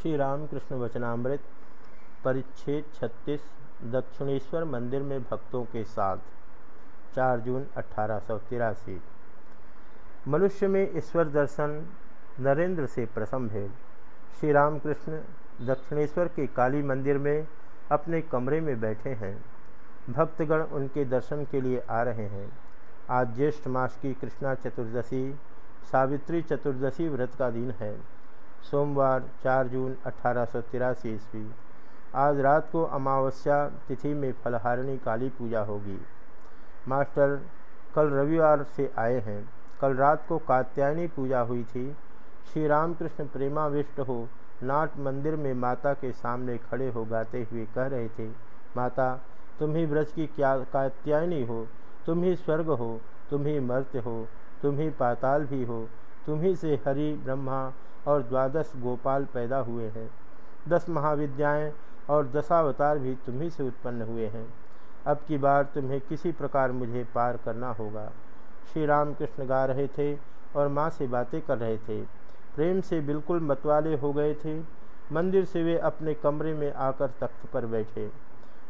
श्री रामकृष्ण वचनामृत, परिच्छेद छत्तीस, दक्षिणेश्वर मंदिर में भक्तों के साथ 4 जून अठारह मनुष्य में ईश्वर दर्शन, नरेंद्र से प्रथम भेद। श्री रामकृष्ण दक्षिणेश्वर के काली मंदिर में अपने कमरे में बैठे हैं। भक्तगण उनके दर्शन के लिए आ रहे हैं। आज ज्येष्ठ मास की कृष्णा चतुर्दशी, सावित्री चतुर्दशी व्रत का दिन है। सोमवार 4 जून अठारह ईस्वी। आज रात को अमावस्या तिथि में फलहारिणी काली पूजा होगी। मास्टर कल रविवार से आए हैं। कल रात को कात्यायनी पूजा हुई थी। श्री रामकृष्ण प्रेमाविष्ट हो नाट मंदिर में माता के सामने खड़े हो गाते हुए कह रहे थे, माता, तुम ही ब्रज की क्या कात्यायनी हो? तुम ही स्वर्ग हो? तुम ही मर्त्य हो? तुम ही पाताल भी हो? तुम ही से हरि ब्रह्मा और द्वादश गोपाल पैदा हुए हैं। दस महाविद्याएँ और दशावतार भी तुम्ही से उत्पन्न हुए हैं। अब की बार तुम्हें किसी प्रकार मुझे पार करना होगा। श्री राम कृष्ण गा रहे थे और माँ से बातें कर रहे थे। प्रेम से बिल्कुल मतवाले हो गए थे। मंदिर से वे अपने कमरे में आकर तख्त पर बैठे।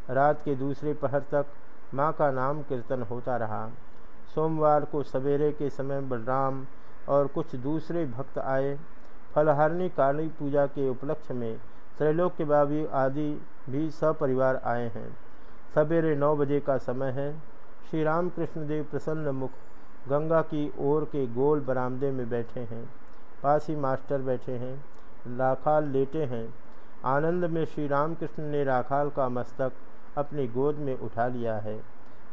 रात के दूसरे पहर तक माँ का नाम कीर्तन होता रहा। सोमवार को सवेरे के समय बलराम और कुछ दूसरे भक्त आए फलहारिणी, काली पूजा के उपलक्ष्य में त्रैलोक के बाबी आदि भी सपरिवार आए हैं। सवेरे नौ बजे का समय है। श्री राम कृष्ण देव प्रसन्न मुख गंगा की ओर के गोल बरामदे में बैठे हैं। पास ही मास्टर बैठे हैं। राखाल लेटे हैं। आनंद में श्री राम कृष्ण ने राखाल का मस्तक अपनी गोद में उठा लिया है।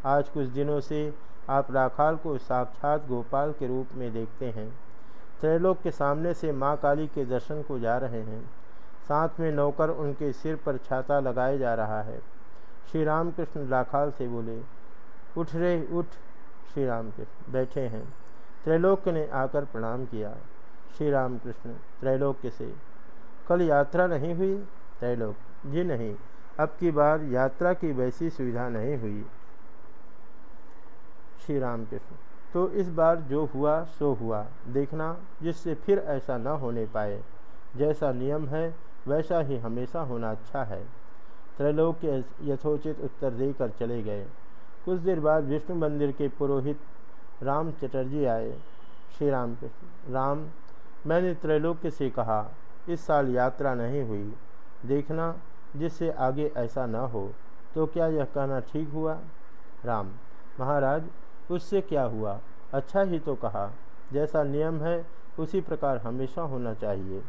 आज कुछ दिनों से आप राखाल को साक्षात गोपाल के रूप में देखते हैं। त्रैलोक के सामने से माँ काली के दर्शन को जा रहे हैं। साथ में नौकर उनके सिर पर छाता लगाए जा रहा है। श्री राम कृष्ण राखाल से बोले, उठ रे, उठ, श्री राम कृष्ण बैठे हैं। त्रैलोक्य ने आकर प्रणाम किया। श्री राम कृष्ण त्रैलोक्य से, कल यात्रा नहीं हुई? त्रैलोक, जी नहीं, अब की बार यात्रा की वैसी सुविधा नहीं हुई। श्री राम कृष्ण तो इस बार जो हुआ, सो हुआ। देखना, जिससे फिर ऐसा न होने पाए। जैसा नियम है, वैसा ही हमेशा होना अच्छा है। त्रैलोक के यथोचित उत्तर देकर चले गए। कुछ देर बाद विष्णु मंदिर के पुरोहित राम चटर्जी आए। श्री राम कृष्ण, राम, मैंने त्रैलोक्य से कहा, इस साल यात्रा नहीं हुई। देखना, जिससे आगे ऐसा न हो तो क्या यह कहना ठीक हुआ? राम, महाराज उससे क्या हुआ? अच्छा ही तो कहा। जैसा नियम है, उसी प्रकार हमेशा होना चाहिए।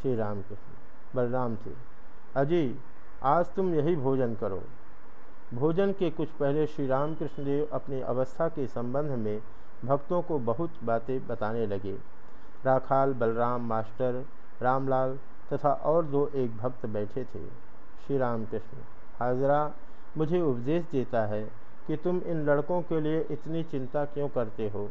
श्री राम कृष्ण। बलराम से अजय आज तुम यही भोजन करो। भोजन के कुछ पहले श्री राम कृष्ण देव अपनी अवस्था के संबंध में भक्तों को बहुत बातें बताने लगे। राखाल, बलराम, मास्टर, रामलाल तथा और दो एक भक्त बैठे थे। श्री राम कृष्ण हाजरा, मुझे उपदेश देता है कि तुम इन लड़कों के लिए इतनी चिंता क्यों करते हो?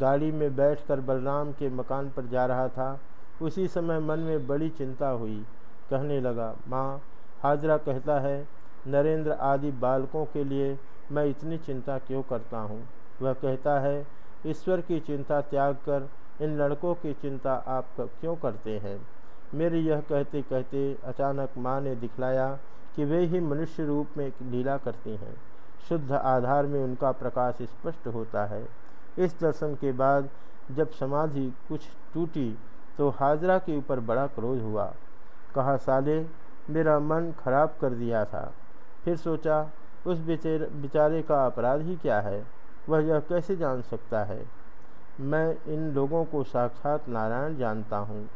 गाड़ी में बैठकर बलराम के मकान पर जा रहा था। उसी समय मन में बड़ी चिंता हुई। कहने लगा, माँ, हाजरा कहता है, नरेंद्र आदि बालकों के लिए मैं इतनी चिंता क्यों करता हूँ? वह कहता है, ईश्वर की चिंता त्याग कर, इन लड़कों की चिंता आप क्यों करते हैं? मेरे यह कहते कहते अचानक माँ ने दिखलाया कि वे ही मनुष्य रूप में लीला करती हैं। शुद्ध आधार में उनका प्रकाश स्पष्ट होता है। इस दर्शन के बाद जब समाधि कुछ टूटी तो हाजरा के ऊपर बड़ा क्रोध हुआ। कहा, साले, मेरा मन खराब कर दिया था। फिर सोचा, उस बेचारे बेचारे का अपराध ही क्या है? वह यह कैसे जान सकता है? मैं इन लोगों को साक्षात नारायण जानता हूँ।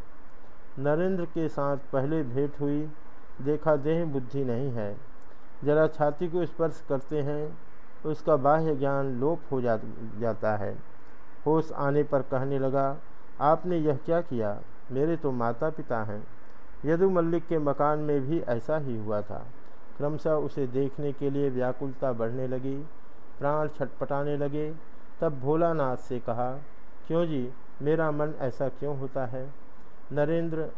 नरेंद्र के साथ पहले भेंट हुई, देखा देह बुद्धि नहीं है। जरा छाती को स्पर्श करते हैं उसका बाह्य ज्ञान लोप हो जा, जाता है। होश आने पर कहने लगा, आपने यह क्या किया? मेरे तो माता पिता हैं। यदु मल्लिक के मकान में भी ऐसा ही हुआ था। क्रमशः उसे देखने के लिए व्याकुलता बढ़ने लगी, प्राण छटपटाने लगे। तब भोलानाथ से कहा, क्यों जी, मेरा मन ऐसा क्यों होता है? नरेंद्र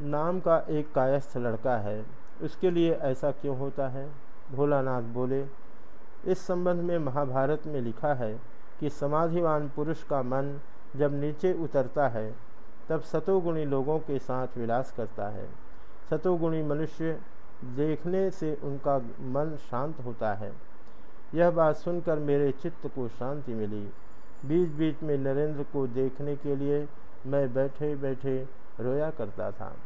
नाम का एक कायस्थ लड़का है। उसके लिए ऐसा क्यों होता है? भोलानाथ बोले, इस संबंध में महाभारत में लिखा है कि समाधिवान पुरुष का मन जब नीचे उतरता है, तब सतोगुणी लोगों के साथ विलास करता है। सतोगुणी मनुष्य देखने से उनका मन शांत होता है। यह बात सुनकर मेरे चित्त को शांति मिली। बीच बीच में नरेंद्र को देखने के लिए मैं बैठे बैठे रोया करता था।